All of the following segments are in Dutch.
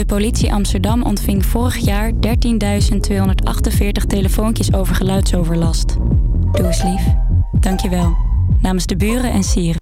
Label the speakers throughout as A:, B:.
A: De politie Amsterdam ontving vorig jaar 13.248 telefoontjes over geluidsoverlast. Doe eens lief. Dankjewel. Namens de buren en sieren.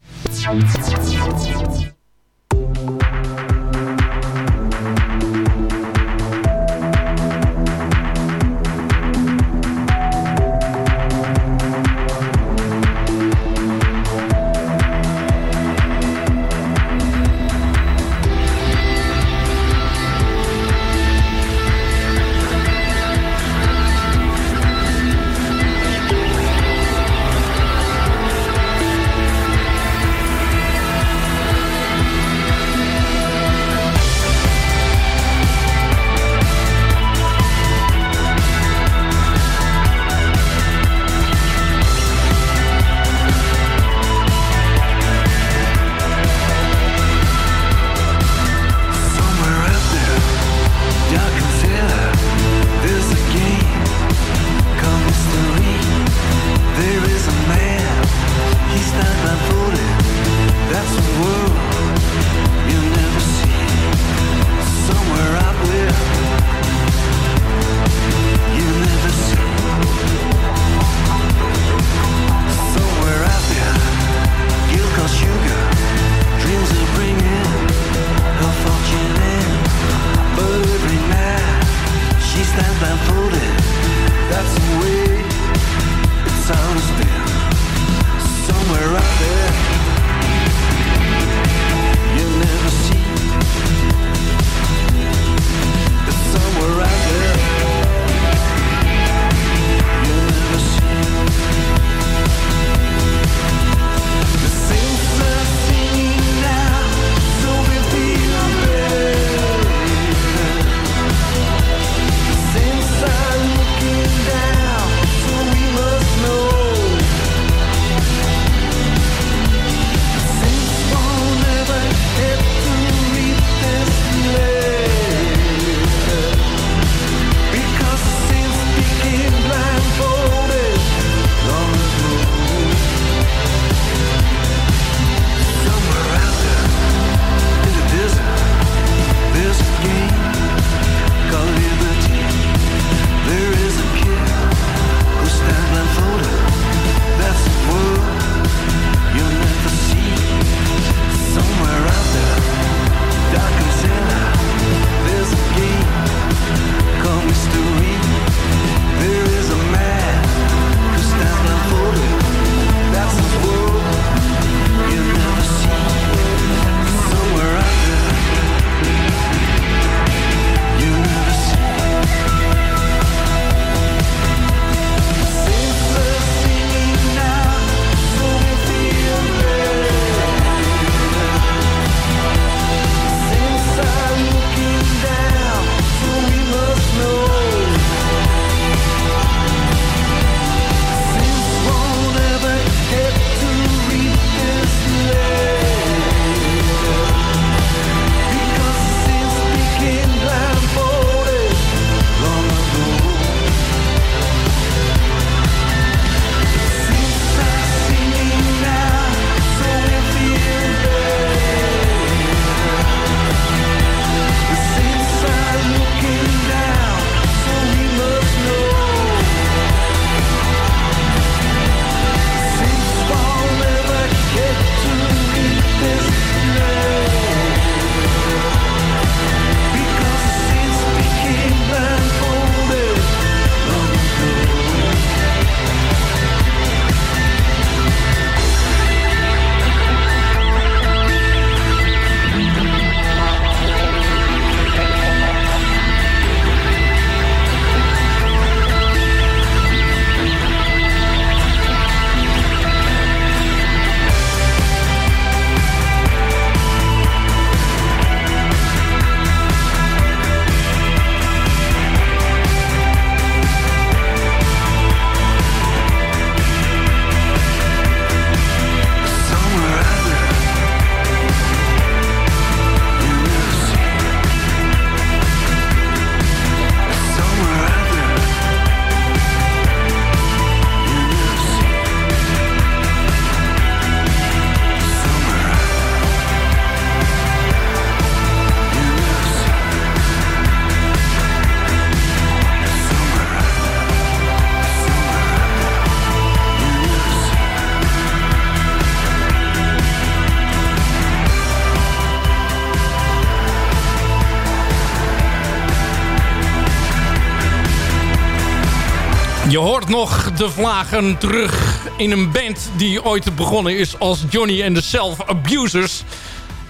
B: Je hoort nog de vlagen terug in een band die ooit begonnen is als Johnny and the Self-Abusers.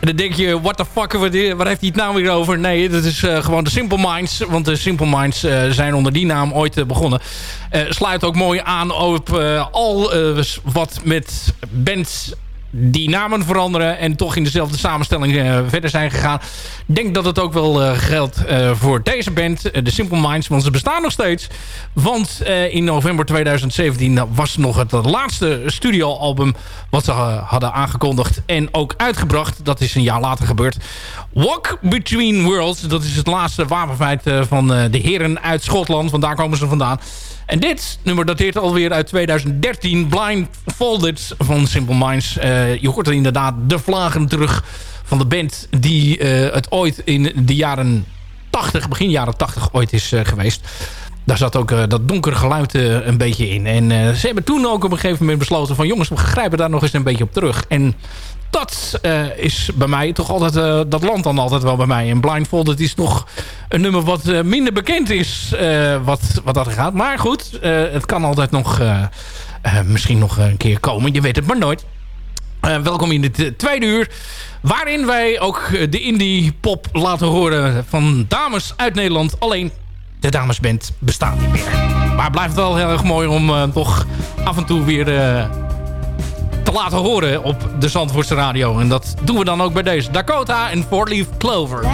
B: En dan denk je, what the fuck, waar heeft hij het nou weer over? Nee, dat is uh, gewoon de Simple Minds. Want de Simple Minds uh, zijn onder die naam ooit uh, begonnen. sluit ook mooi aan op al wat met bands die namen veranderen en toch in dezelfde samenstelling uh, verder zijn gegaan. Ik denk dat het ook wel uh, geldt uh, voor deze band, de Simple Minds, want ze bestaan nog steeds. Want in november 2017 was nog het laatste studioalbum wat ze hadden aangekondigd en ook uitgebracht. Dat is een jaar later gebeurd. Walk Between Worlds, dat is het laatste wapenfeit van de heren uit Schotland, want daar komen ze vandaan. En dit nummer dateert alweer uit 2013. Blindfolded van Simple Minds. Uh, je hoort er inderdaad de vlagen terug van de band... die uh, het ooit in de jaren 80, begin jaren 80 ooit is uh, geweest. Daar zat ook dat donkere geluid een beetje in. En ze hebben toen ook op een gegeven moment besloten van... jongens, we grijpen daar nog eens een beetje op terug. En dat uh, is bij mij toch altijd... Uh, dat land dan altijd wel bij mij. En Blindfolded is nog een nummer wat uh, minder bekend is... wat, wat dat gaat. Maar goed, het kan altijd nog... misschien nog een keer komen. Je weet het maar nooit. welkom in dit tweede uur. Waarin wij ook de indie pop laten horen van dames uit Nederland. Alleen de damesband bestaat niet meer. Maar blijft wel heel erg mooi om toch af en toe weer te laten horen op de Zandvoortse radio. En dat doen we dan ook bij deze. Dakota en Four Leaf Clover.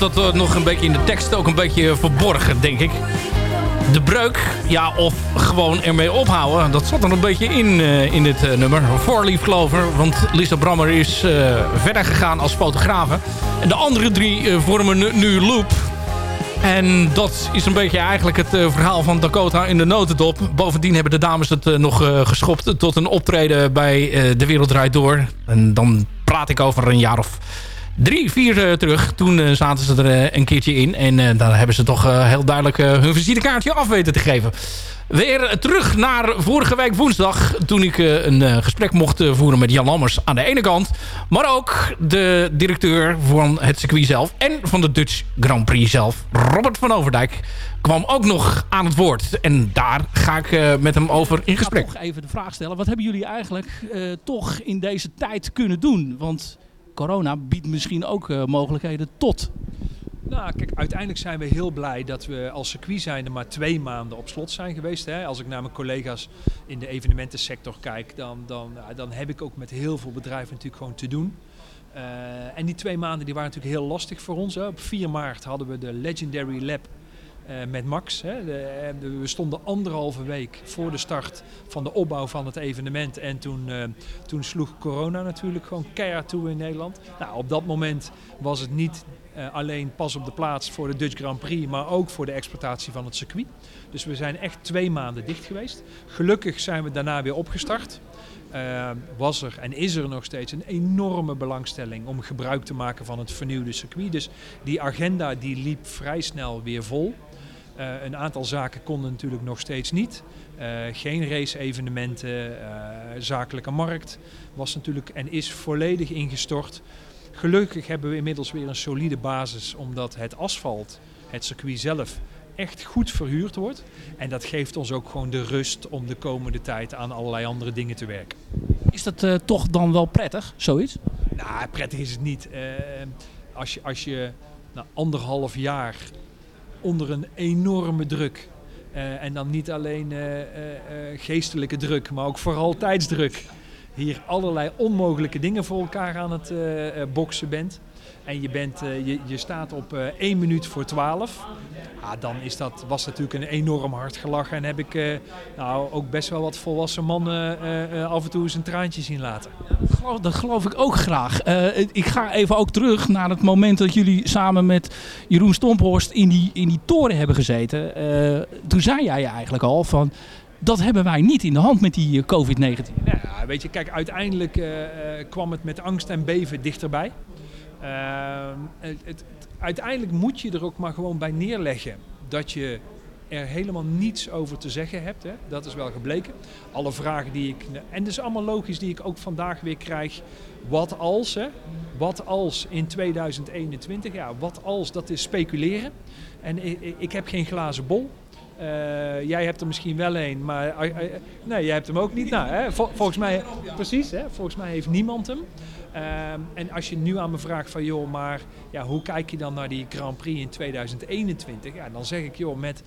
B: Dat eh, nog een beetje in de tekst ook een beetje verborgen, denk ik. De breuk, ja, of gewoon ermee ophouden. Dat zat er een beetje in, eh, in dit eh, nummer. Four Leaf Clover, want Lisa Brammer is eh, verder gegaan als fotografe. En de andere drie eh, vormen nu, nu Loop. En dat is een beetje eigenlijk het eh, verhaal van Dakota in de notendop. Bovendien hebben de dames het eh, nog eh, geschopt tot een optreden bij eh, De Wereld Draait Door. En dan praat ik over een jaar of drie, vier eh, terug. Toen eh, zaten ze er eh, een keertje in. En daar hebben ze toch heel duidelijk hun visitekaartje af weten te geven. Weer terug naar vorige week woensdag. Toen ik een gesprek mocht voeren met Jan Lammers aan de ene kant. Maar ook de directeur van het circuit zelf. En van de Dutch Grand Prix zelf. Robert van Overdijk kwam ook nog aan het woord. En daar ga ik met hem over in gesprek.
C: Ik ga toch even de vraag stellen. Wat hebben jullie eigenlijk toch in deze tijd kunnen doen? Want corona biedt misschien ook eh, mogelijkheden tot.
D: Nou, kijk, uiteindelijk zijn we heel blij dat we als circuit zijnde maar twee maanden op slot zijn geweest. Hè. Als ik naar mijn collega's in de evenementensector kijk, dan, dan, ja, dan heb ik ook met heel veel bedrijven natuurlijk gewoon te doen. Eh, en die twee maanden die waren natuurlijk heel lastig voor ons. Hè. Op 4 maart hadden we de Legendary Lab met Max. Hè. Eh, we stonden anderhalve week voor de start van de opbouw van het evenement. En toen, eh, toen sloeg corona natuurlijk gewoon keihard toe in Nederland. Nou, op dat moment was het niet eh, alleen pas op de plaats voor de Dutch Grand Prix, maar ook voor de exploitatie van het circuit. Dus we zijn echt twee maanden dicht geweest. Gelukkig zijn we daarna weer opgestart. Eh, was er en is er nog steeds een enorme belangstelling om gebruik te maken van het vernieuwde circuit. Dus die agenda die liep vrij snel weer vol. Eh, een aantal zaken konden natuurlijk nog steeds niet. Eh, geen race-evenementen, eh, zakelijke markt was natuurlijk en is volledig ingestort. Gelukkig hebben we inmiddels weer een solide basis, omdat het asfalt, het circuit zelf, echt goed verhuurd wordt. En dat geeft ons ook gewoon de rust om de komende tijd aan allerlei andere dingen te werken.
C: Is dat toch dan wel prettig, zoiets?
D: Nou, prettig is het niet. Als je, als je na anderhalf jaar onder een enorme druk. eh, en dan niet alleen eh, eh, geestelijke druk, maar ook vooral tijdsdruk. Hier allerlei onmogelijke dingen voor elkaar aan het boksen bent. En je, bent, eh, je, je staat op eh 1 minuut voor 12. Ja, dan is dat, was natuurlijk een enorm hard gelachen. En heb ik eh, nou, ook best wel wat volwassen mannen eh, eh, af en toe eens een traantje zien laten.
C: Dat geloof, dat geloof ik ook graag. Eh, ik ga even ook terug naar het moment dat jullie samen met Jeroen Stomphorst in die, in die toren hebben gezeten. Eh, toen zei jij eigenlijk al van, dat hebben wij niet in de hand met die eh, COVID-19.
D: Ja, weet je, kijk, uiteindelijk eh, eh, kwam het met angst en beven dichterbij. Ehm, het, uiteindelijk moet je er ook maar gewoon bij neerleggen dat je er helemaal niets over te zeggen hebt. Hè. Dat is wel gebleken. Alle vragen die ik... En dat is allemaal logisch die ik ook vandaag weer krijg. Wat als, hè? Wat als in 2021? Ja, wat als, dat is speculeren. En ik, ik- heb geen glazen bol. Eh, jij hebt er misschien wel een, maar eh, eh, nee, jij hebt hem ook niet. Nou, hè, vol- volgens mij, precies, hè, volgens mij heeft niemand hem. Ehm, en als je nu aan me vraagt van, joh, maar ja, hoe kijk je dan naar die Grand Prix in 2021? Ja, dan zeg ik, joh, met,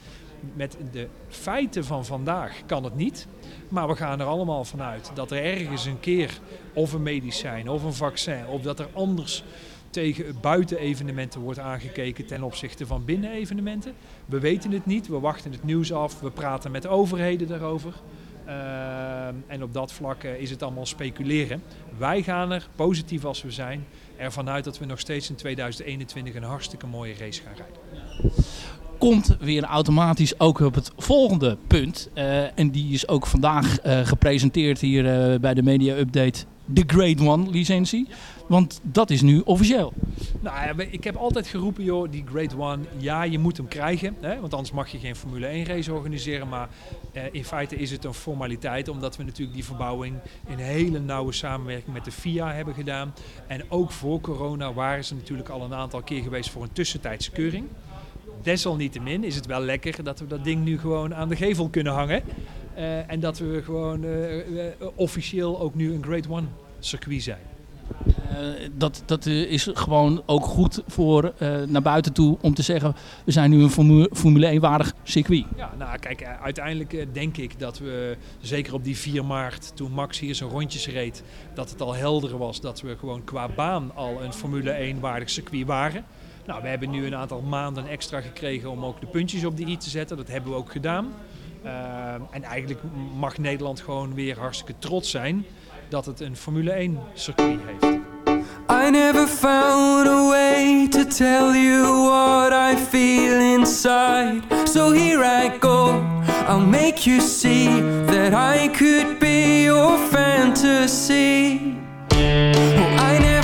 D: met de feiten van vandaag kan het niet. Maar we gaan er allemaal vanuit dat er ergens een keer of een medicijn of een vaccin, of dat er anders tegen buitenevenementen wordt aangekeken ten opzichte van binnenevenementen. We weten het niet, we wachten het nieuws af, we praten met overheden daarover. Ehm, en op dat vlak eh, is het allemaal speculeren. Wij gaan er, positief als we zijn, ervan uit dat we nog steeds in 2021 een hartstikke mooie race gaan rijden.
C: komt weer automatisch ook op het volgende punt. Eh, en die is ook vandaag eh, gepresenteerd hier bij de Media Update. De Grade One licentie. Want dat is nu officieel.
D: Nou, ik heb altijd geroepen, joh, die Grade One, ja, je moet hem krijgen. Hè, want anders mag je geen Formule 1 race organiseren. Maar eh, in feite is het een formaliteit, omdat we natuurlijk die verbouwing in hele nauwe samenwerking met de FIA hebben gedaan. En ook voor corona waren ze natuurlijk al een aantal keer geweest voor een tussentijdse keuring. Desalniettemin is het wel lekker dat we dat ding nu gewoon aan de gevel kunnen hangen. Eh, en dat we gewoon eh, eh, officieel ook nu een Grade One circuit zijn.
C: Dat dat is gewoon ook goed voor naar buiten toe om te zeggen... we zijn nu een Formu- Formule 1-waardig circuit.
D: Ja, nou kijk, uiteindelijk denk ik dat we, zeker op die 4 maart, toen Max hier zijn rondjes reed, dat het al helder was dat we gewoon qua baan al een Formule 1 waardig circuit waren. Nou, we hebben nu een aantal maanden extra gekregen om ook de puntjes op de i te zetten. Dat hebben we ook gedaan. Eh, en eigenlijk mag Nederland gewoon weer hartstikke trots zijn dat het een Formule 1 circuit heeft.
E: I never found a way to tell you what I feel inside. So here I go. I'll make you see that I could be your fantasy. Oh, I never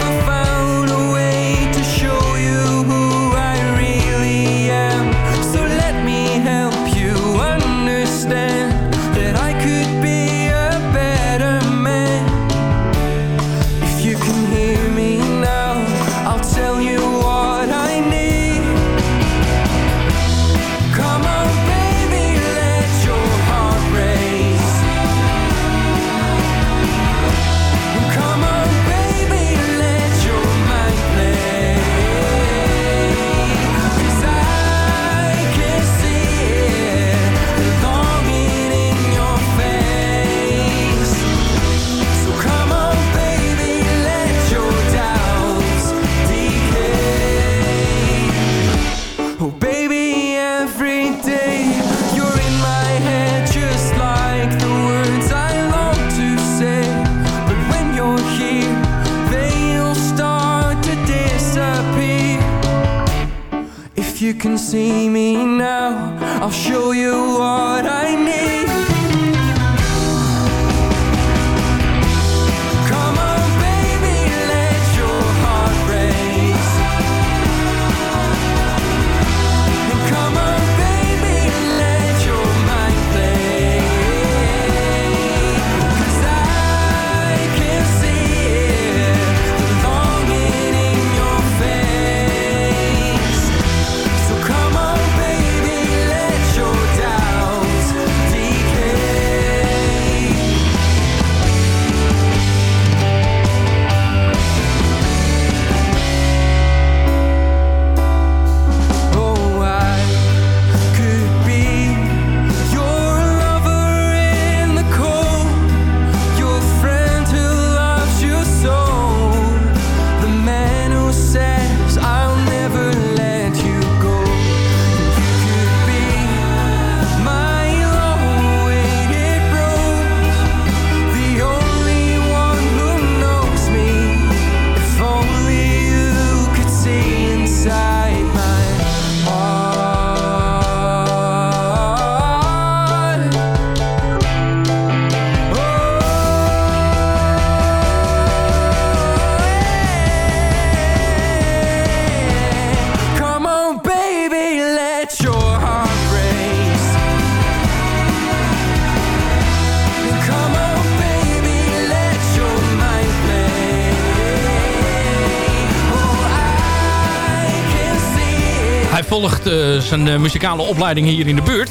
B: volgt eh, zijn eh, muzikale opleiding hier in de buurt.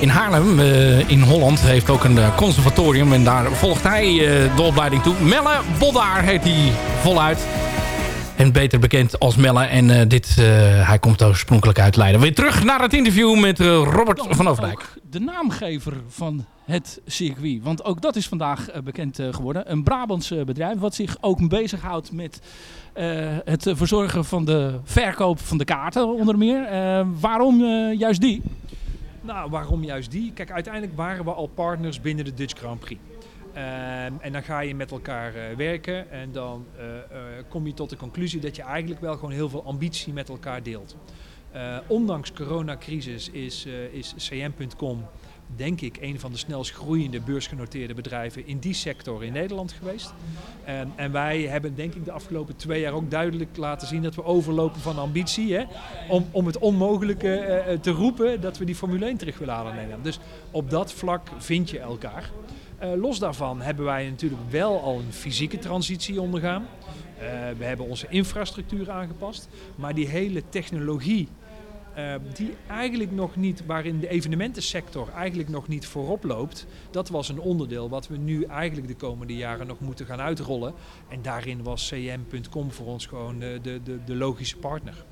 B: In Haarlem, eh, in Holland, heeft ook een conservatorium. En daar volgt hij de opleiding toe. Melle Boddaar heet hij voluit. En beter bekend als Melle. En dit, hij komt oorspronkelijk uit Leiden. Weer terug naar het interview met Robert van Overdijk.
C: De naamgever van het circuit. Want ook dat is vandaag eh, bekend eh, geworden. Een Brabants eh, bedrijf wat zich ook bezighoudt met het verzorgen van de verkoop van de kaarten onder meer. Waarom juist die?
D: Nou, waarom juist die? Kijk, uiteindelijk waren we al partners binnen de Dutch Grand Prix. Ehm, en dan ga je met elkaar werken en dan kom je tot de conclusie dat je eigenlijk wel gewoon heel veel ambitie met elkaar deelt. Eh, ondanks coronacrisis is, eh, is cm.com denk ik een van de snelst groeiende beursgenoteerde bedrijven in die sector in Nederland geweest. En, en wij hebben denk ik de afgelopen twee jaar ook duidelijk laten zien dat we overlopen van ambitie. Hè? Om, om het onmogelijke eh, te roepen dat we die Formule 1 terug willen halen in Nederland. Dus op dat vlak vind je elkaar. Los daarvan hebben wij natuurlijk wel al een fysieke transitie ondergaan. We hebben onze infrastructuur aangepast. Maar die hele technologie eh, die eigenlijk nog niet, waarin de evenementensector eigenlijk nog niet voorop loopt, dat was een onderdeel wat we nu eigenlijk de komende jaren nog moeten gaan uitrollen. En daarin was cm.com voor ons gewoon de, de, de, de logische partner.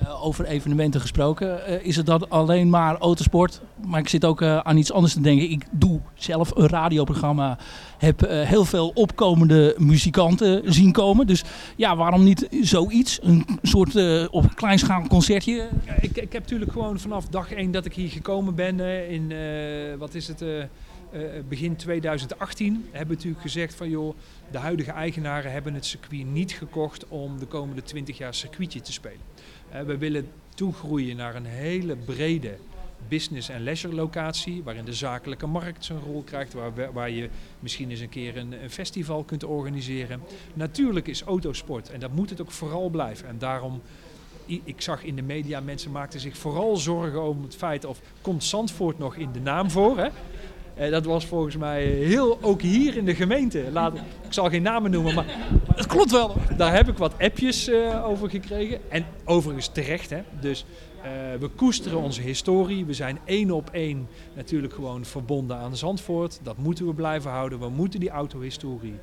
C: Eh, over evenementen gesproken. eh, is het dan alleen maar autosport? Maar ik zit ook eh, aan iets anders te denken. Ik doe zelf een radioprogramma. Heb heel veel opkomende muzikanten zien komen. Dus ja, waarom niet zoiets? Een soort op kleinschalig concertje?
D: Ik, ik heb natuurlijk gewoon vanaf dag één dat ik hier gekomen ben in, wat is het, begin 2018, hebben we natuurlijk gezegd van joh, de huidige eigenaren hebben het circuit niet gekocht om de komende 20 jaar circuitje te spelen. We willen toegroeien naar een hele brede business- en leisure locatie, waarin de zakelijke markt zijn rol krijgt, waar, waar je misschien eens een keer een, festival kunt organiseren. Natuurlijk is autosport en dat moet het ook vooral blijven. En daarom ik zag in de media, mensen maakten zich vooral zorgen over het feit of komt Zandvoort nog in de naam voor. Hè? Eh, dat was volgens mij heel, ook hier in de gemeente. Laat, ik zal geen namen noemen, maar
C: Het klopt wel.
D: daar heb ik wat appjes eh, over gekregen. En overigens terecht. Hè? Dus eh, we koesteren onze historie. We zijn één op één natuurlijk gewoon verbonden aan Zandvoort. Dat moeten we blijven houden. We moeten die autohistorie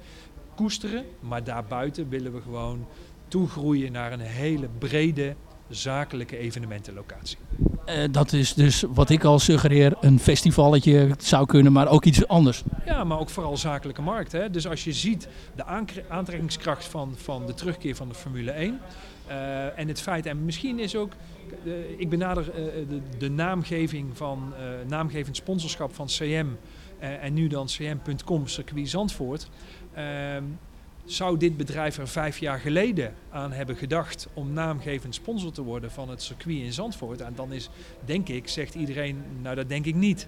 D: koesteren. Maar daarbuiten willen we gewoon toegroeien naar een hele brede zakelijke evenementenlocatie.
C: Eh, dat is dus wat ik al suggereer. Een festivalletje zou kunnen, maar ook iets anders.
D: Ja, maar ook vooral zakelijke markt. Hè? Dus als je ziet de aantrekkingskracht van, van de terugkeer van de Formule 1. eh, en het feit, en misschien is ook, eh, ik benader de, de naamgeving van, naamgevend sponsorschap van CM. en nu dan cm.com circuit Zandvoort. Zou dit bedrijf er vijf jaar geleden aan hebben gedacht om naamgevend sponsor te worden van het circuit in Zandvoort? En dan is, denk ik, zegt iedereen, nou dat denk ik niet.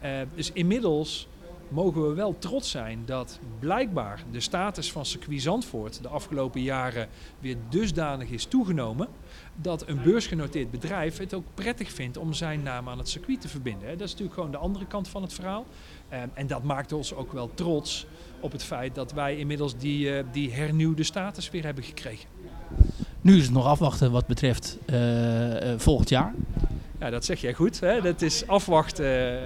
D: Eh, dus inmiddels mogen we wel trots zijn dat blijkbaar de status van circuit Zandvoort de afgelopen jaren weer dusdanig is toegenomen dat een beursgenoteerd bedrijf het ook prettig vindt om zijn naam aan het circuit te verbinden. Dat is natuurlijk gewoon de andere kant van het verhaal. Eh, en dat maakt ons ook wel trots op het feit dat wij inmiddels die, eh, die hernieuwde status weer hebben gekregen.
C: Nu is het nog afwachten wat betreft eh, eh, volgend jaar.
D: Ja, dat zeg jij goed. Hè? Dat is afwachten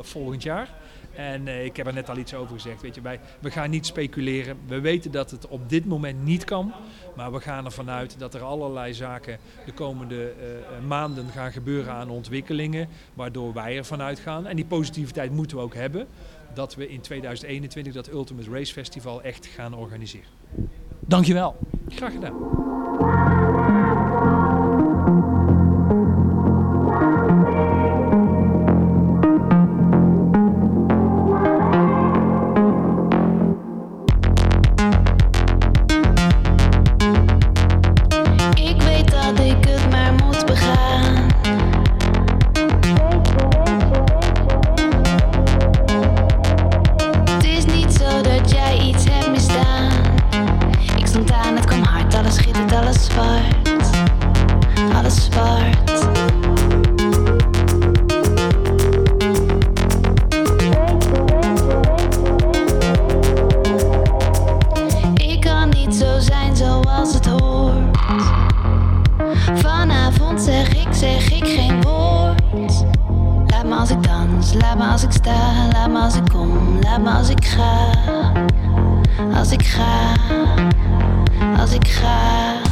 D: volgend jaar. En eh, ik heb er net al iets over gezegd. Weet je, wij, we gaan niet speculeren. We weten dat het op dit moment niet kan. Maar we gaan ervan uit dat er allerlei zaken de komende eh, eh, maanden gaan gebeuren aan ontwikkelingen. Waardoor wij ervan uitgaan. En die positiviteit moeten we ook hebben. Dat we in 2021 dat Ultimate Race Festival echt gaan organiseren.
C: Dankjewel.
D: Graag gedaan.
F: Me als ik kom, laat me als ik ga. Als ik ga, als ik ga.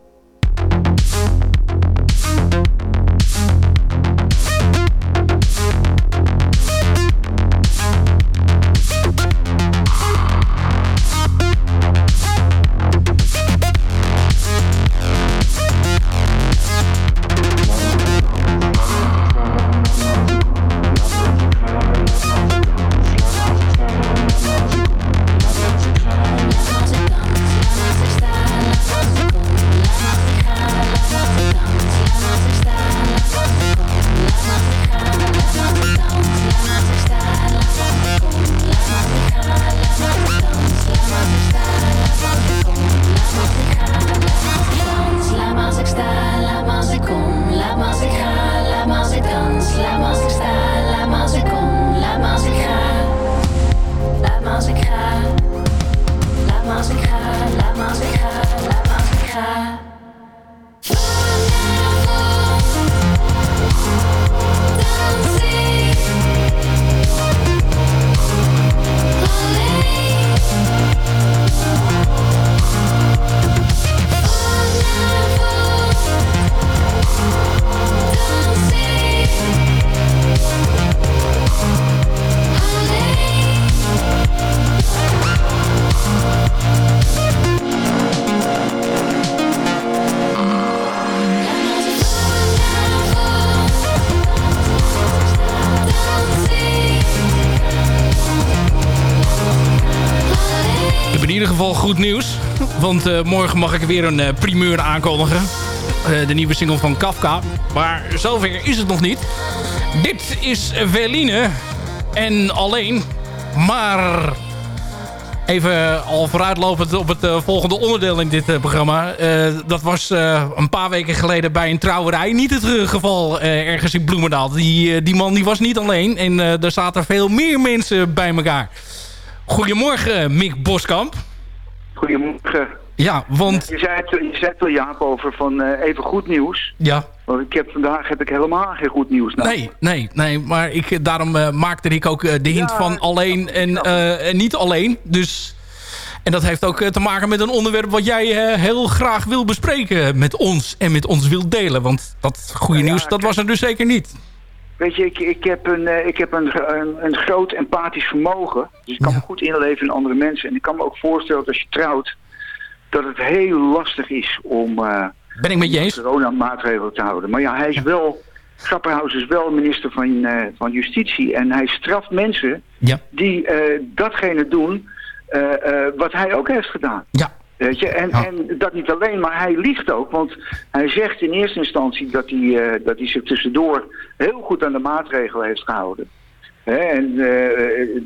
B: Goed nieuws. Want eh, morgen mag ik weer een eh, primeur aankondigen. Eh, de nieuwe single van Kafka. Maar zover is het nog niet. Dit is Veline. En alleen. Maar Even al vooruitlopend op het volgende onderdeel in dit programma. Dat was een paar weken geleden bij een trouwerij. Niet het geval ergens in Bloemendaal. Die, die man die was niet alleen. En er zaten veel meer mensen bij elkaar. Goedemorgen, Mick Boskamp.
G: Goedemorgen.
B: Ja, want...
G: Je zei het, je zei het Jaap, over van eh, even goed nieuws.
B: Ja.
G: Want ik heb, vandaag heb ik helemaal geen goed nieuws. Nou.
B: Nee, nee, nee. Maar ik, daarom eh, maakte ik ook eh, de hint
G: Ja,
B: van alleen en, eh, en niet alleen. Dus, en dat heeft ook eh, te maken met een onderwerp wat jij eh, heel graag wil bespreken met ons. En met ons wil delen. Want dat goede
G: Ja,
B: nieuws, dat was er dus zeker niet.
G: Weet je, ik, ik heb, een, eh, ik heb een, een, een groot empathisch vermogen. Dus ik kan me goed inleven in andere mensen. En ik kan me ook voorstellen dat als je trouwt, dat het heel lastig is om eh
B: Ben ik met je eens?
G: coronamaatregelen te houden. Maar ja, hij is wel, Grapperhaus is wel minister van, eh, van Justitie. En hij straft mensen
B: Ja.
G: die datgene doen wat hij ook heeft gedaan.
B: Ja.
G: Weet je? En, en dat niet alleen, maar hij liegt ook. Want hij zegt in eerste instantie dat hij, eh, dat hij zich tussendoor heel goed aan de maatregelen heeft gehouden. Hè, en eh,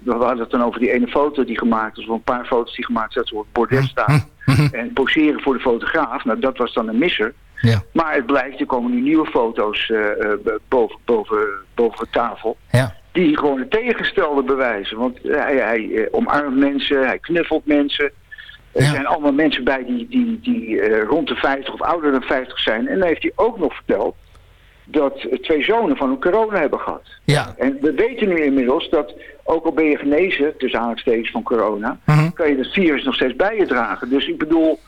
G: we hadden het dan over die ene foto die gemaakt is, of een paar foto's die gemaakt zijn, dat ze op het bordes staan. En poseren voor de fotograaf. Nou, dat was dan een misser.
B: Ja.
G: Maar het blijkt, er komen nu nieuwe foto's eh, boven, boven, boven tafel.
B: Ja.
G: Die gewoon het tegengestelde bewijzen. Want hij, hij omarmt mensen, hij knuffelt mensen. Er zijn allemaal mensen bij die, die, die eh, rond de 50 of ouder dan 50 zijn. En dan heeft hij ook nog verteld dat twee zonen van hem corona hebben gehad.
B: Ja.
G: En we weten nu inmiddels dat, ook al ben je genezen, tussen aanhalingstekens van corona,
B: Mhm.
G: kan je het virus nog steeds bij je dragen. Dus ik bedoel,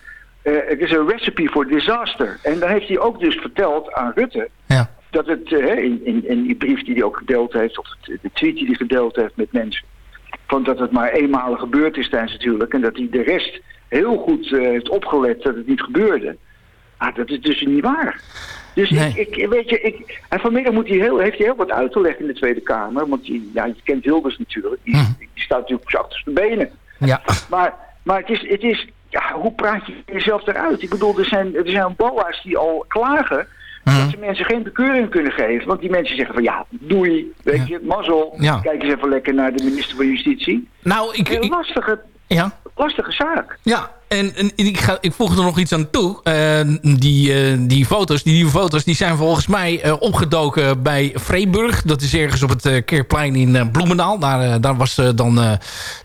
G: eh, het is een recipe voor disaster. En dan heeft hij ook dus verteld aan Rutte,
B: Ja.
G: dat het eh, in, in, in die brief die hij ook gedeeld heeft, of de de tweet die hij gedeeld heeft met mensen, van dat het maar eenmalig gebeurd is tijdens natuurlijk, en dat hij de rest heel goed eh, heeft opgelet dat het niet gebeurde. Ah, dat is dus niet waar. Dus ik, ik, weet je, ik, en vanmiddag moet hij heel, heeft hij heel wat uit te leggen in de Tweede Kamer. Want je, ja, je kent Wilders natuurlijk. Die, die staat natuurlijk op zijn achterste benen.
B: Ja.
G: Maar, maar het is, het is ja, hoe praat je jezelf eruit? Ik bedoel, er zijn, er zijn BOA's die al klagen dat ze mensen geen bekeuring kunnen geven. Want die mensen zeggen van ja, doei, weet je, mazzel.
B: Ja.
G: Kijk eens even lekker naar de minister van Justitie.
B: Nou, ik...
G: Een lastige,
B: ja.
G: Lastige zaak.
B: Ja, en, en ik, ga, ik voeg er nog iets aan toe. Eh, die, eh, die foto's, die nieuwe foto's, die zijn volgens mij eh, opgedoken bij Vreeburg. Dat is ergens op het Keerplein in Bloemendaal. Daar, daar was dan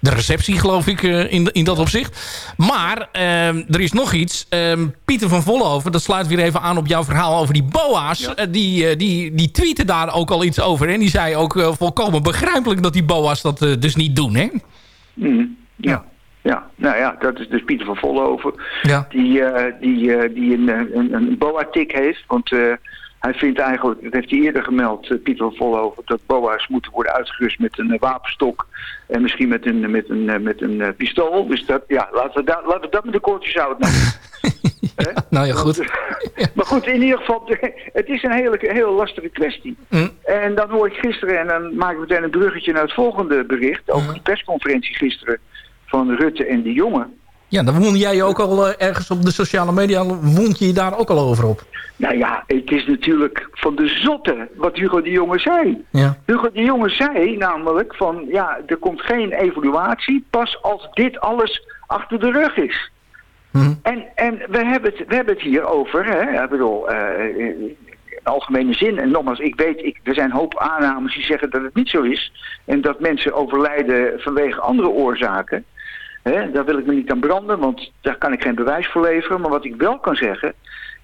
B: de receptie, geloof ik, in, in dat opzicht. Maar er is nog iets. Eh, Pieter van Vollenhoven, dat sluit weer even aan op jouw verhaal over die boa's. Die, die, die tweette daar ook al iets over. En die zei ook volkomen begrijpelijk dat die boa's dat dus niet doen, hè?
G: Mhm. Ja. Ja, nou ja, dat is dus Pieter van Vollenhoven.
B: Ja.
G: Die, eh, die, eh, die een, een, een BOA-tik heeft. Want eh, hij vindt eigenlijk, dat heeft hij eerder gemeld, eh, Pieter van Vollenhoven, dat BOA's moeten worden uitgerust met een eh, wapenstok. En misschien met een, met een, eh, met een eh, pistool. Dus dat, ja, laten we, da- laten we dat met de koortjes houden. Nou.
B: Nou ja, goed.
G: Maar goed, in ieder geval, het is een hele, hele lastige kwestie.
B: Mm.
G: En dan hoor ik gisteren, en dan maak ik meteen een bruggetje naar het volgende bericht,
B: Mm.
G: over de persconferentie gisteren van Rutte en de jongen.
B: Ja, dan won jij je ook al eh, ergens op de sociale media, wond je je daar ook al over op.
G: Nou ja, het is natuurlijk van de zotte wat Hugo de Jonge zei.
B: Ja.
G: Hugo de Jonge zei namelijk van, ja, er komt geen evaluatie pas als dit alles achter de rug is. En, en we, hebben het, we hebben het hier over, hè, ik bedoel, eh, in algemene zin. En nogmaals, ik weet, ik, er zijn een hoop aannames die zeggen dat het niet zo is. En dat mensen overlijden vanwege andere oorzaken. Hè, daar wil ik me niet aan branden, want daar kan ik geen bewijs voor leveren. Maar wat ik wel kan zeggen,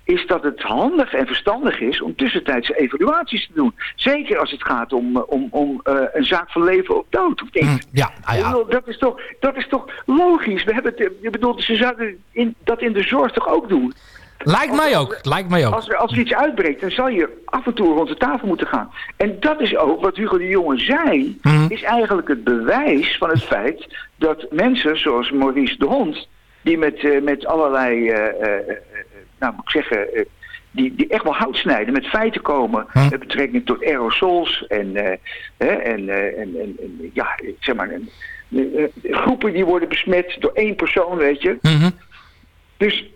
G: is dat het handig en verstandig is om tussentijdse evaluaties te doen. Zeker als het gaat om, eh, om, om eh, een zaak van leven of dood. Of niet?
B: Ja, nou
G: Ik
B: ja.
G: bedoel, Dat, is toch, dat is toch logisch? We hebben het, eh, je bedoelt, ze zouden in, dat in de zorg toch ook doen?
B: Lijkt mij ook, lijkt mij ook.
G: Als er, als er iets uitbreekt, dan zal je af en toe rond de tafel moeten gaan. En dat is ook wat Hugo de Jonge zei, is eigenlijk het bewijs van het feit dat mensen zoals Maurice de Hond, die met, eh, met allerlei, eh, eh, nou moet ik zeggen, die, die echt wel hout snijden, met feiten komen, met betrekking tot aerosols en, hè, en, en, en, ja, zeg maar, en, groepen die worden besmet door één persoon, weet je. Dus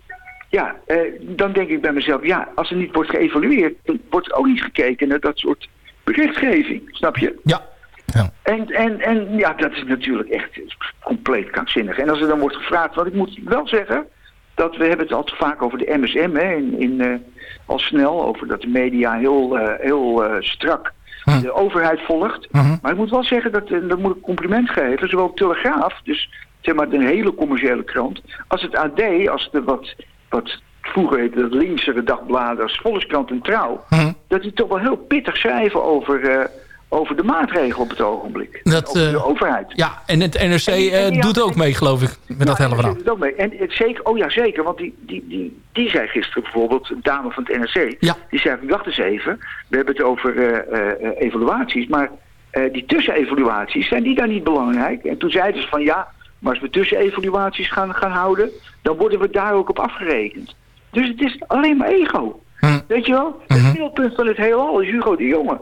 G: ja, eh, dan denk ik bij mezelf, ja, als er niet wordt geëvalueerd, dan wordt er ook niet gekeken naar dat soort berichtgeving, snap je?
B: Ja.
G: En, en, en ja, dat is natuurlijk echt compleet krankzinnig. En als er dan wordt gevraagd, want ik moet wel zeggen dat we hebben het al te vaak over de MSM, hè, in, in, eh, al snel, over dat de media heel, eh, heel strak de overheid volgt. Maar ik moet wel zeggen, dat, dat moet ik compliment geven, zowel de Telegraaf, dus zeg maar een hele commerciële krant, als het AD, als de wat, wat vroeger heette het linksere dagbladen als Volkskrant en Trouw, dat die toch wel heel pittig schrijven over, eh, over de maatregelen op het ogenblik.
B: Dat,
G: over de
B: eh,
G: overheid.
B: Ja, en het NRC
G: En- en
B: eh, doet ook mee, geloof ik, met dat hele verhaal.
G: ook mee. En het zeker, oh ja, zeker, want die, die, die, die zei gisteren bijvoorbeeld, een dame van het NRC, die zei, wacht eens even, we hebben het over evaluaties, maar eh, die tussenevaluaties, zijn die dan niet belangrijk? En toen zeiden ze van ja, maar als we tussenevaluaties gaan, gaan houden, dan worden we daar ook op afgerekend. Dus het is alleen maar ego. Weet je wel? Het middelpunt van het heelal is Hugo de Jonge.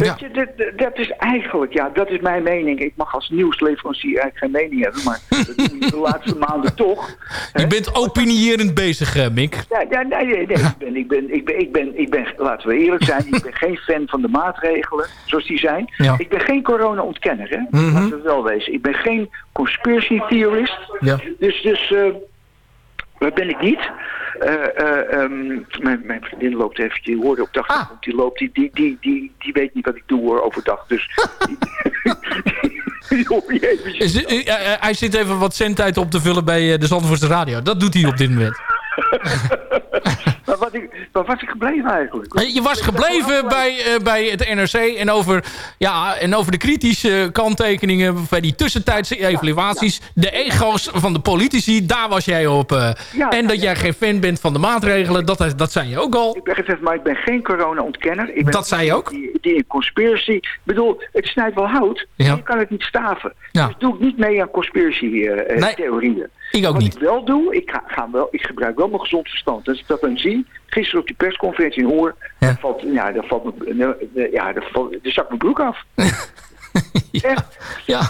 G: Weet je, dat, is eigenlijk, ja, dat is mijn mening. Ik mag als nieuwsleverancier eigenlijk geen mening hebben, maar de laatste maanden toch.
B: Je bent opinierend bezig, eh, Mick.
G: Ja, ja, nee, nee, nee. Ik ben, ik ben, ik ben, ik ben, ik ben, laten we eerlijk zijn, ik ben geen fan van de maatregelen zoals die zijn. Ik ben geen corona-ontkenner, hè.
B: Mhm.
G: Laten we wel wezen. Ik ben geen conspiracy theorist.
B: Ja.
G: Dus, dus, eh, dat ben ik niet. Eh, eh, ehm, mijn, mijn vriendin loopt even, die hoorde op de achtergrond, die loopt, die, die, die, die, die weet niet wat ik doe hoor overdag. Dus.
B: Is- eh, hij zit even wat zendtijd op te vullen bij eh, de Zandvoortse Radio. Dat doet hij op dit moment.
G: wat ik, waar was ik gebleven eigenlijk?
B: Eh, Je was gebleven bij, eh, bij het NRC en over, ja, en over de kritische kanttekeningen bij die tussentijdse evaluaties. De ego's van de politici, daar was jij op. eh, en dat jij geen fan bent van de maatregelen, dat, dat zei je ook al.
G: Ik ben geen fan, maar ik ben geen corona-ontkenner.
B: Dat zei je ook?
G: Die, die conspiracy. Ik bedoel, het snijdt wel hout,
B: Ja.
G: maar je kan het niet staven.
B: Ja.
G: Dus doe ik niet mee aan conspiracy-theorieën.
B: Ik ook
G: Wat
B: niet.
G: ik wel doe, ik, ga, ga wel, ik gebruik wel mijn gezond verstand. Als ik dat dan zie, gisteren op die persconferentie hoor, dan valt, ja, dan valt mijn, ja, dan valt, dan zakt mijn broek af. Echt?
B: Ja.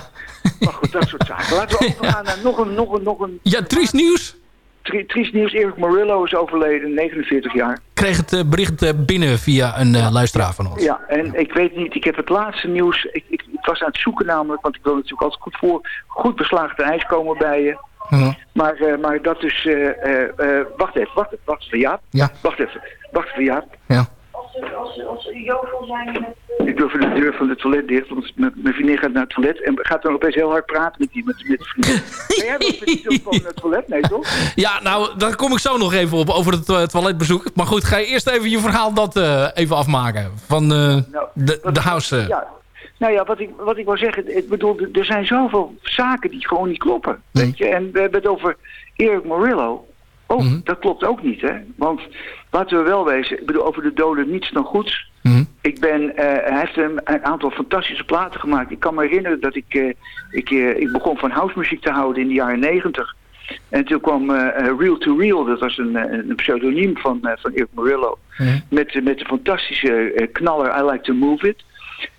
G: Maar goed, dat soort zaken. Laten we overgaan naar nog een, nog een, nog een...
B: Ja, triest nieuws.
G: Tri- triest nieuws. Erik Murillo is overleden, 49 jaar.
B: Kreeg het eh, bericht eh, binnen via een eh, luisteraar van ons.
G: Ja, en ik weet niet, ik heb het laatste nieuws, ik, ik, ik was aan het zoeken namelijk, want ik wil natuurlijk altijd goed voor, goed beslagen ijs komen bij je. Maar, eh, maar dat is, eh, eh, eh, wacht even, wacht even, wacht even, Jaap.
B: Ja.
G: Wacht even, wacht even, Jaap.
B: Ja.
G: Als, als, als jovel zijn met... Ik doe even de deur van het toilet dicht, want mijn mijn vriendin gaat naar het toilet en gaat dan opeens heel hard praten met die, met, met de vriendin. Ben jij wel telefoon naar het toilet? Nee, toch?
B: Ja, nou, daar kom ik zo nog even op, over het toiletbezoek. Maar goed, ga je eerst even je verhaal dat eh, even afmaken. Van eh, de, de house...
G: Ja. Nou ja, wat ik, wat ik wil zeggen, ik bedoel, er- zijn zoveel zaken die gewoon niet kloppen. Weet je? En we hebben het over Erik Murillo. Oh, dat klopt ook niet, hè? Want laten we wel wezen, ik bedoel, over de doden niets dan goeds. Ik ben, eh, hij heeft een, een aantal fantastische platen gemaakt. Ik kan me herinneren dat ik, eh, ik, eh, ik begon van housemuziek te houden in de jaren negentig. En toen kwam Real to Real, dat was een, een pseudoniem van, van Erik Murillo. Met, met de fantastische knaller I Like to Move It.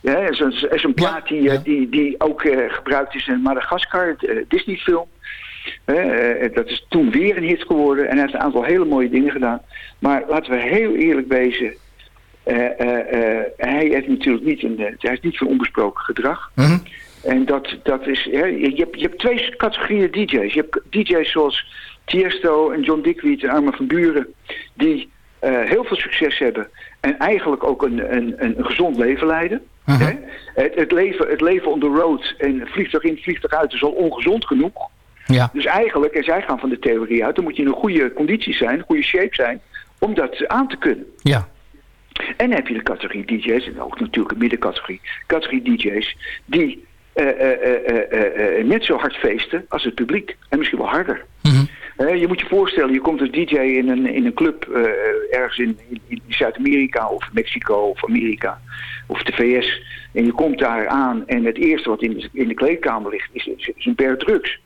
G: Ja, is een, is een plaat die, eh, die, die ook eh, gebruikt is in Madagaskar, het eh, Disney-film. Eh, dat is toen weer een hit geworden en hij heeft een aantal hele mooie dingen gedaan. Maar laten we heel eerlijk wezen, hij heeft natuurlijk niet, een, hij is niet van onbesproken gedrag. En dat, dat is, hè, je, hebt, je hebt twee categorieën DJ's. Je hebt DJ's zoals Tiesto en John Dickweed en Armin van Buren, die heel veel succes hebben en eigenlijk ook een, een, een gezond leven leiden. Het, het, leven, het leven on the road en vliegtuig in, vliegtuig uit is al ongezond genoeg.
B: Ja.
G: Dus eigenlijk, en zij gaan van de theorie uit, dan moet je in een goede conditie zijn, een goede shape zijn, om dat aan te kunnen.
B: Ja.
G: En dan heb je de categorie DJ's, en ook natuurlijk een middencategorie, categorie DJ's, die eh, eh, eh, net zo hard feesten als het publiek. En misschien wel harder. Je moet je voorstellen, je komt als DJ in een, in een club eh, ergens in, in, Zuid-Amerika of Mexico of Amerika of de VS. En je komt daar aan en het eerste wat in de, in de kleedkamer ligt is, een berg drugs.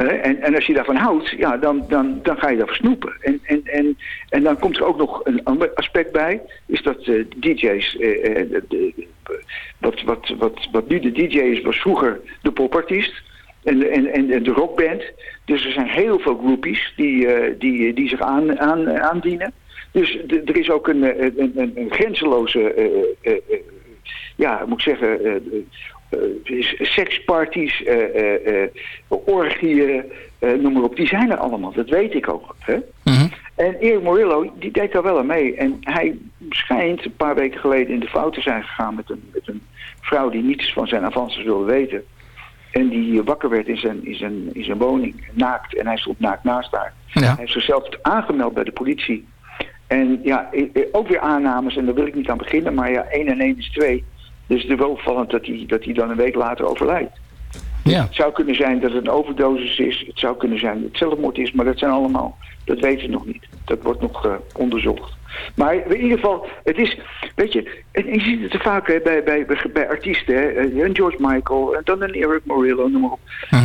G: Eh, en, en als je daarvan houdt, ja, dan, dan, dan ga je daarvan snoepen. En, en, en, en dan komt er ook nog een ander aspect bij, is dat DJ's, eh, eh, de- wat, wat, wat, wat nu de DJ is, was vroeger de popartiest en, en, en de rockband. Dus er zijn heel veel groupies die, eh, die, die zich aan, aan, aandienen. Dus er is ook een, eh, een, een, grenzeloze eh, eh, ja, moet ik zeggen, seksparties, orgieën, noem maar op. Die zijn er allemaal, dat weet ik ook. Hè? En Erik Morillo, die deed daar wel aan mee. En hij schijnt een paar weken geleden in de fout te zijn gegaan met een, met een vrouw die niets van zijn avances wilde weten. En die wakker werd in zijn, in zijn, in zijn woning, naakt. En hij stond naakt naast haar.
H: Ja.
G: Hij heeft zichzelf aangemeld bij de politie. En ja, ook weer aannames, en daar wil ik niet aan beginnen, maar ja, 1 en 1 is 2. Dus het is wel opvallend dat hij, dat hij dan een week later overlijdt.
I: Ja.
G: Het zou kunnen zijn dat het een overdosis is, het zou kunnen zijn dat het zelfmoord is, maar dat zijn allemaal, dat weten we nog niet. Dat wordt nog eh, onderzocht. Maar in ieder geval, het is, weet je, en je ziet het te vaak hè, bij, bij, bij, artiesten, hè, eh, een George Michael, en dan een Eric Morillo, noem maar op.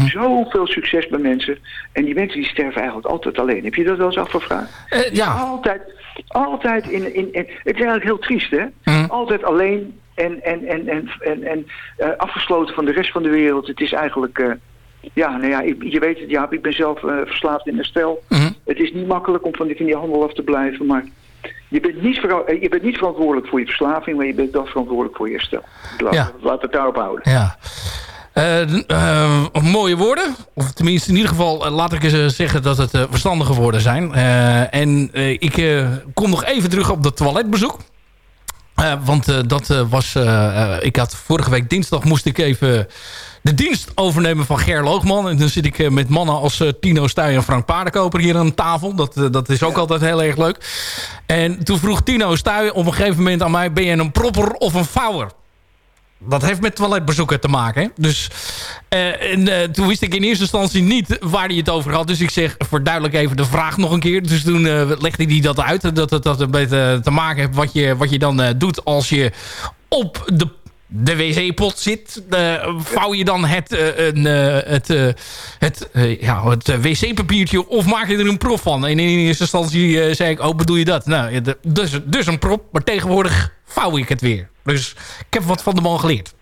G: Zoveel succes bij mensen. En die mensen die sterven eigenlijk altijd alleen. Heb je dat wel eens afgevraagd?
I: ja.
G: Altijd, altijd in, in, in, het is eigenlijk heel triest hè. Altijd alleen en, en, en, en, en, en eh, afgesloten van de rest van de wereld. Het is eigenlijk, eh, ja, nou ja, ik, je weet het Jaap, ik ben zelf eh, verslaafd in herstel. Het is niet makkelijk om van die, van die handel af te blijven, maar je bent, niet vera- je bent niet verantwoordelijk voor je verslaving, maar je bent wel verantwoordelijk voor je herstel. Laat,
B: Ja.
G: laat het daarop houden.
I: Ja.
B: Mooie woorden. Of tenminste, in ieder geval, laat ik eens zeggen dat het verstandige woorden zijn. En ik kom nog even terug op dat toiletbezoek. Eh, want eh, dat eh, was... ik had vorige week dinsdag moest ik even de dienst overnemen van Ger Loogman. En dan zit ik met mannen als Tino Stuy en Frank Paardenkoper hier aan tafel. Dat, dat is ook altijd heel erg leuk. En toen vroeg Tino Stuy op een gegeven moment aan mij... ben je een propper of een vouwer? Dat heeft met toiletbezoeken te maken. Dus eh, en, eh, toen wist ik in eerste instantie niet waar hij het over had. Dus ik zeg verduidelijk even de vraag nog een keer. Dus toen eh, legde hij dat uit. Dat het dat een beetje te maken heeft wat je, wat je dan doet als je op de, de wc-pot zit. Eh, vouw je dan het, eh, een, eh, het, het, ja, het wc-papiertje of maak je er een prop van? En in eerste instantie zei ik, oh bedoel je dat? Nou, dus, dus een prop, maar tegenwoordig vouw ik het weer. Dus ik heb wat van de man geleerd.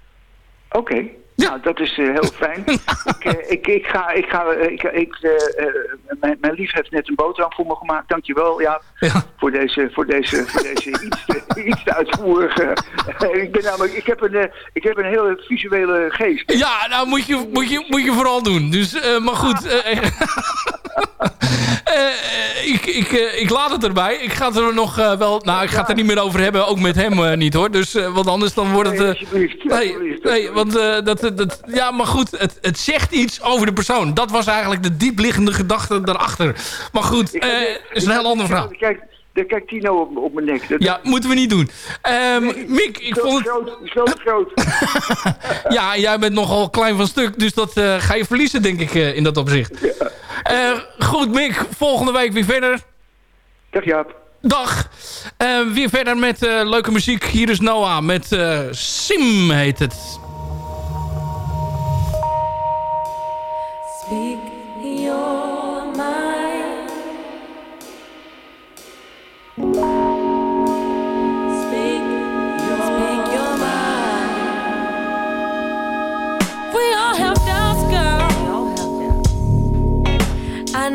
G: Oké. Nou, dat is eh, heel fijn. ik, eh, ik, ik ga, ik ga, eh, ik, ik, eh, mijn, mijn lief heeft net een boterham voor me gemaakt. Dankjewel, ja, voor deze, voor deze, voor deze iets, te, iets te uitvoerige. ik ben namelijk, ik heb een, ik heb een hele visuele geest.
B: Ja, nou moet je, moet je, moet je vooral doen. Dus, eh, maar goed. Ik, ik, eh, ik laat het erbij. Ik ga het er nog eh, wel... Nou, ik ga het er niet meer over hebben. Ook met hem eh, niet hoor. Dus, eh, want anders dan wordt het... eh, nee, nee, want eh, dat, dat... Ja, maar goed. Het, het zegt iets over de persoon. Dat was eigenlijk de diepliggende gedachte daarachter. Maar goed, eh is een heel ander verhaal.
G: Kijk, daar kijkt Tino op, op mijn nek. Dat,
B: Ja, moeten we niet doen. Ehm, Mick, ik vond het...
G: groot, te groot.
B: Ja, jij bent nogal klein van stuk, dus dat eh, ga je verliezen, denk ik, eh, in dat opzicht. Eh, goed, Mick, volgende week weer verder.
G: Dag Jaap.
B: Dag. Weer verder met leuke muziek. Hier is Noah met eh, Sim heet het.
J: Speak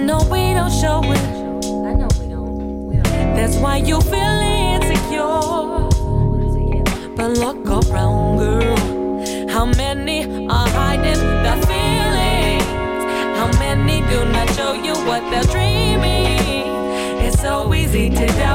J: know we don't show it. I know we don't. That's why you feel insecure. But look around, girl. How many are hiding their feelings? How many do not show you what they're dreaming? It's so easy to doubt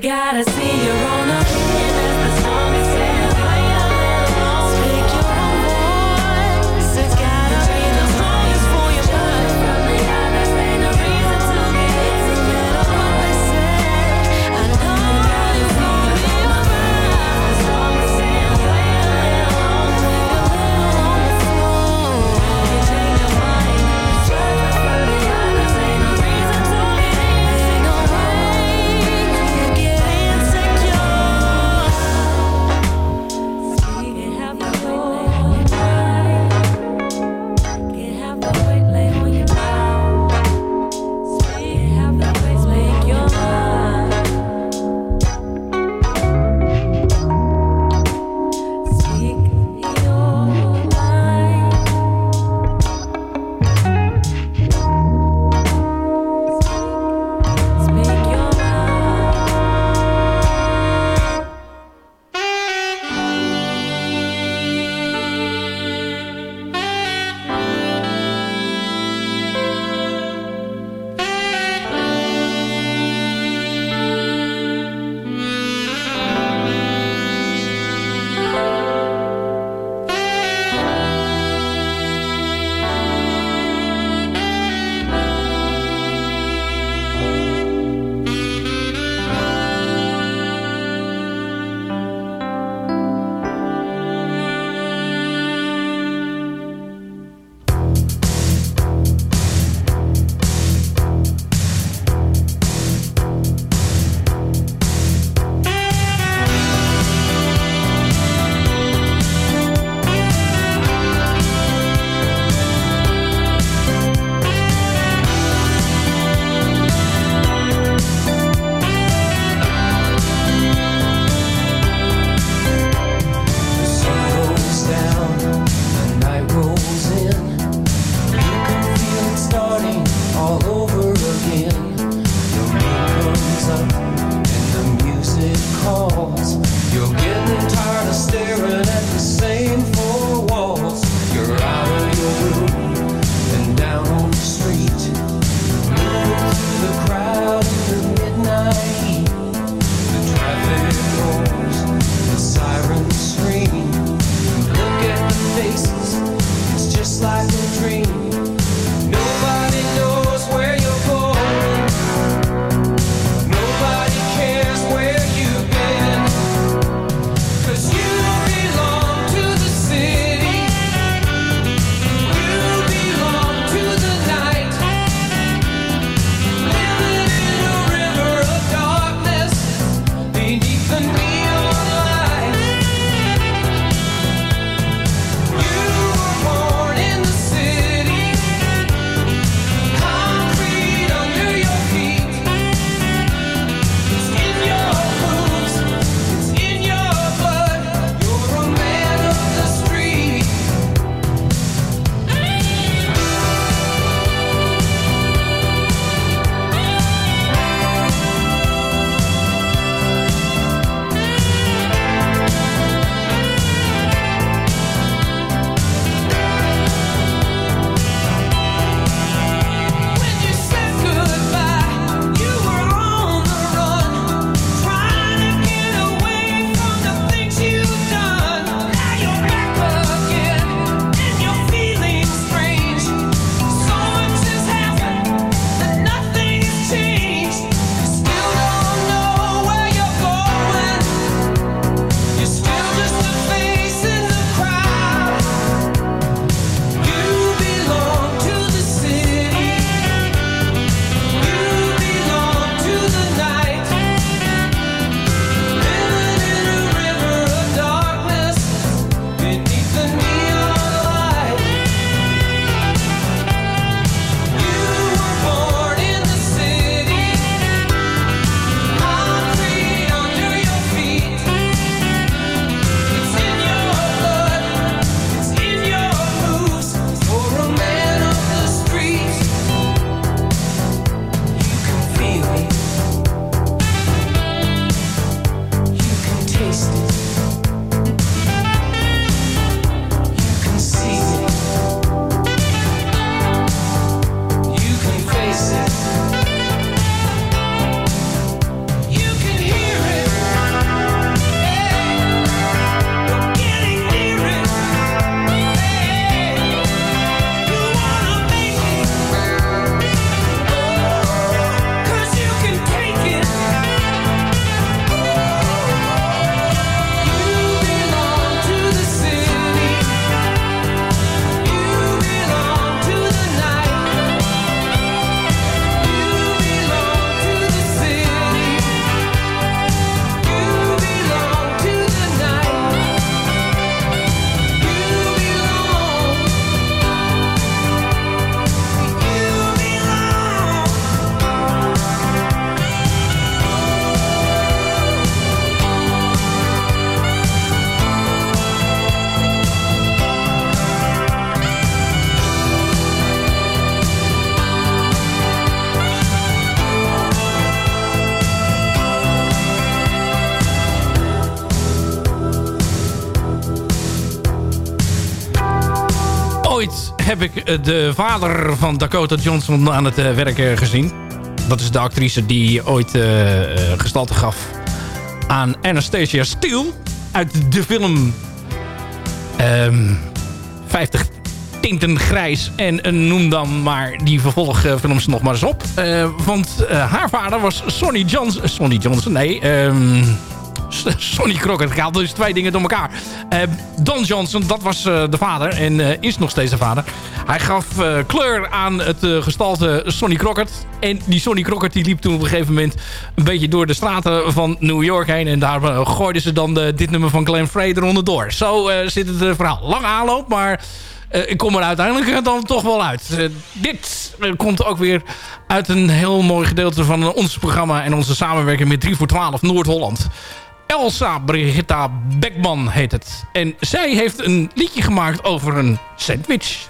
J: gotta see
B: heb ik eh, de vader van Dakota Johnson aan het eh, werk eh, gezien. Dat is de actrice die ooit gestalte gaf aan Anastasia Steele. Uit de film ehm 50 tinten grijs. En noem dan maar die vervolgfilms nog maar eens op. Want haar vader was Sonny Johnson. Sonny Johnson, nee. ehm Sonny Crockett. Ik haal dus twee dingen door elkaar. Eh, Don Johnson, dat was eh, de vader. En eh, is nog steeds de vader. Hij gaf kleur aan het gestalte Sonny Crockett. En die Sonny Crockett die liep toen op een gegeven moment... een beetje door de straten van New York heen. En daar gooiden ze dan dit nummer van Glenn Frey eronder door. Zo zit het verhaal. Lang aanloop, maar... ik kom er uiteindelijk dan toch wel uit. Dit komt ook weer uit een heel mooi gedeelte van ons programma... en onze samenwerking met 3 voor 12 Noord-Holland. Elsa Brigitta Beckman heet het. En zij heeft een liedje gemaakt over een sandwich.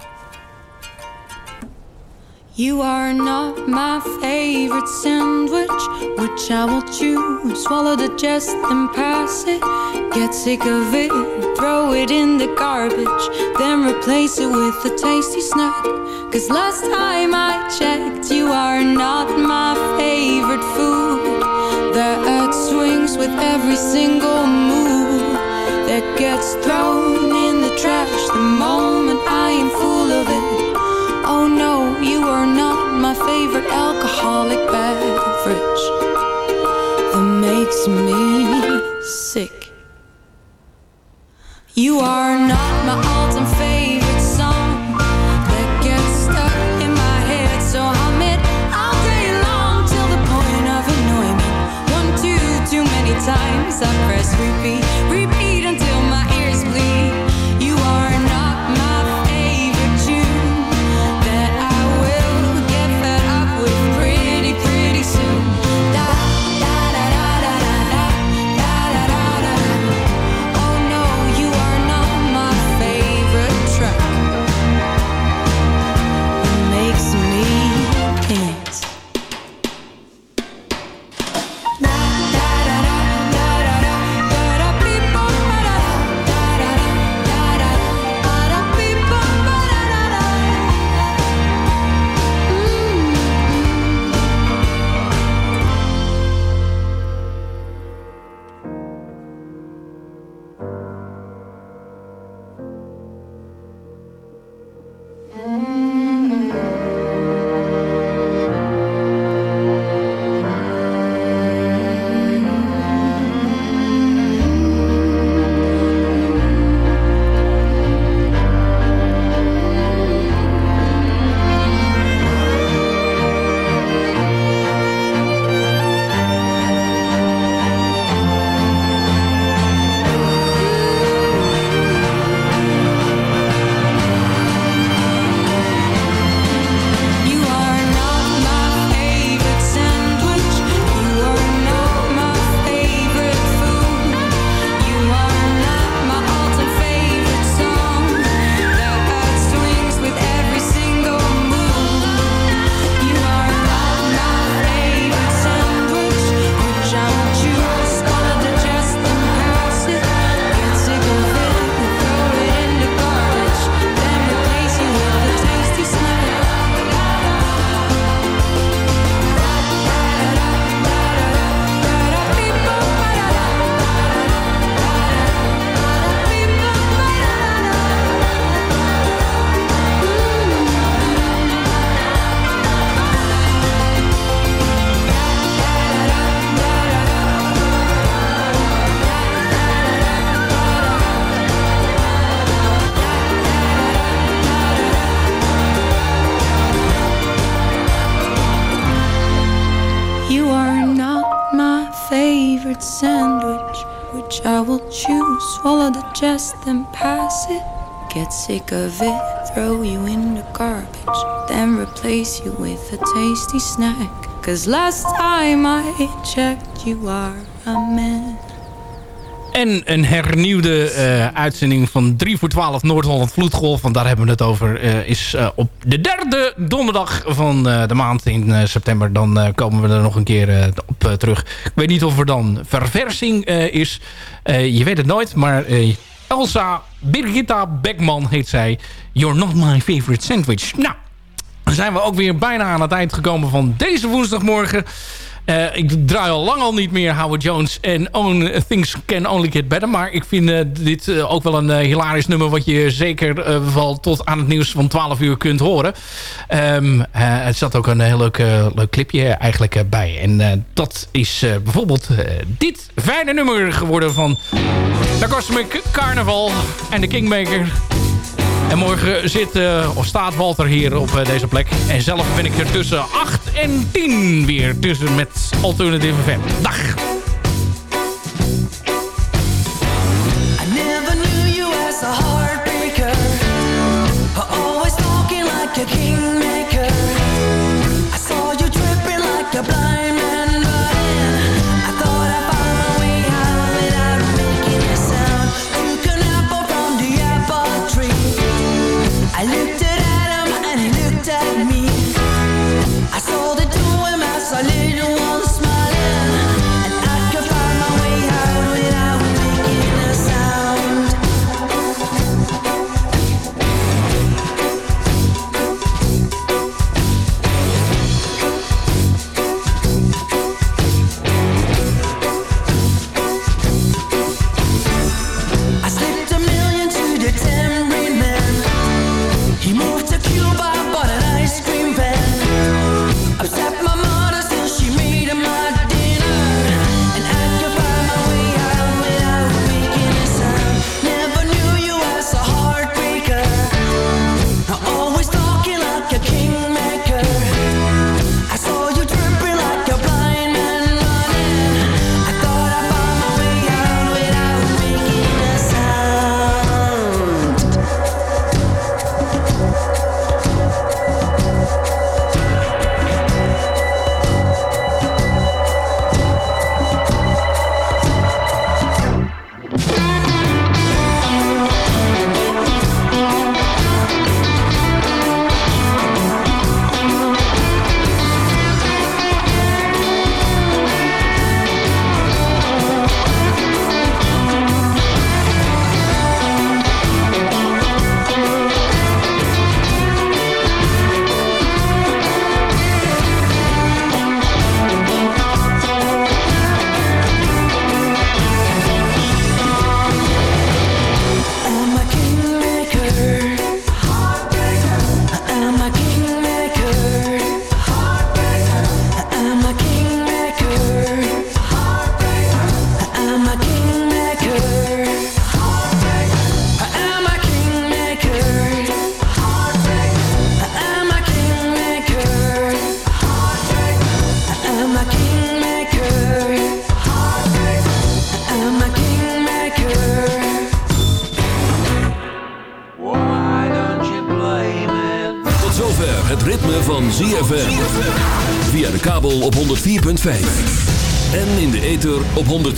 K: You are not my favorite sandwich, which I will chew, swallow, digest, and pass it. Get sick of it, throw it in the garbage, then replace it with a tasty snack. Cause last time I checked, you are not my favorite food. With every single move, that gets thrown in the trash the moment I am full of it. Oh no, you are not my favorite alcoholic beverage that makes me sick. You are not my all-time favorite suppress, repeat, repeat. Cause last time I checked, you are a man.
B: En een hernieuwde eh, uitzending van 3 voor 12 Noord-Holland Vloedgolf. Want daar hebben we het over. eh, is eh, op de derde donderdag van de maand in september. Dan komen we er nog een keer op terug. Ik weet niet of er dan verversing is. Je weet het nooit. Maar
L: Elsa Birgitta Beckman heet zij. You're not my favorite sandwich. Nou, zijn we ook weer bijna aan het eind gekomen van deze woensdagmorgen. Eh, ik draai al lang al niet meer Howard Jones en Own Things Can Only Get Better. Maar ik vind eh, dit eh, ook wel een hilarisch nummer... wat je zeker wel tot aan het nieuws van 12 uur kunt horen. Eh, het zat ook een heel leuk, leuk clipje eigenlijk bij. En dat is bijvoorbeeld dit fijne nummer geworden van... de Cosmic Carnival en de Kingmaker... En morgen zit, eh, of staat Walter hier op eh, deze plek. En zelf ben ik er tussen 8 en 10 weer tussen met Alternative FM. Dag!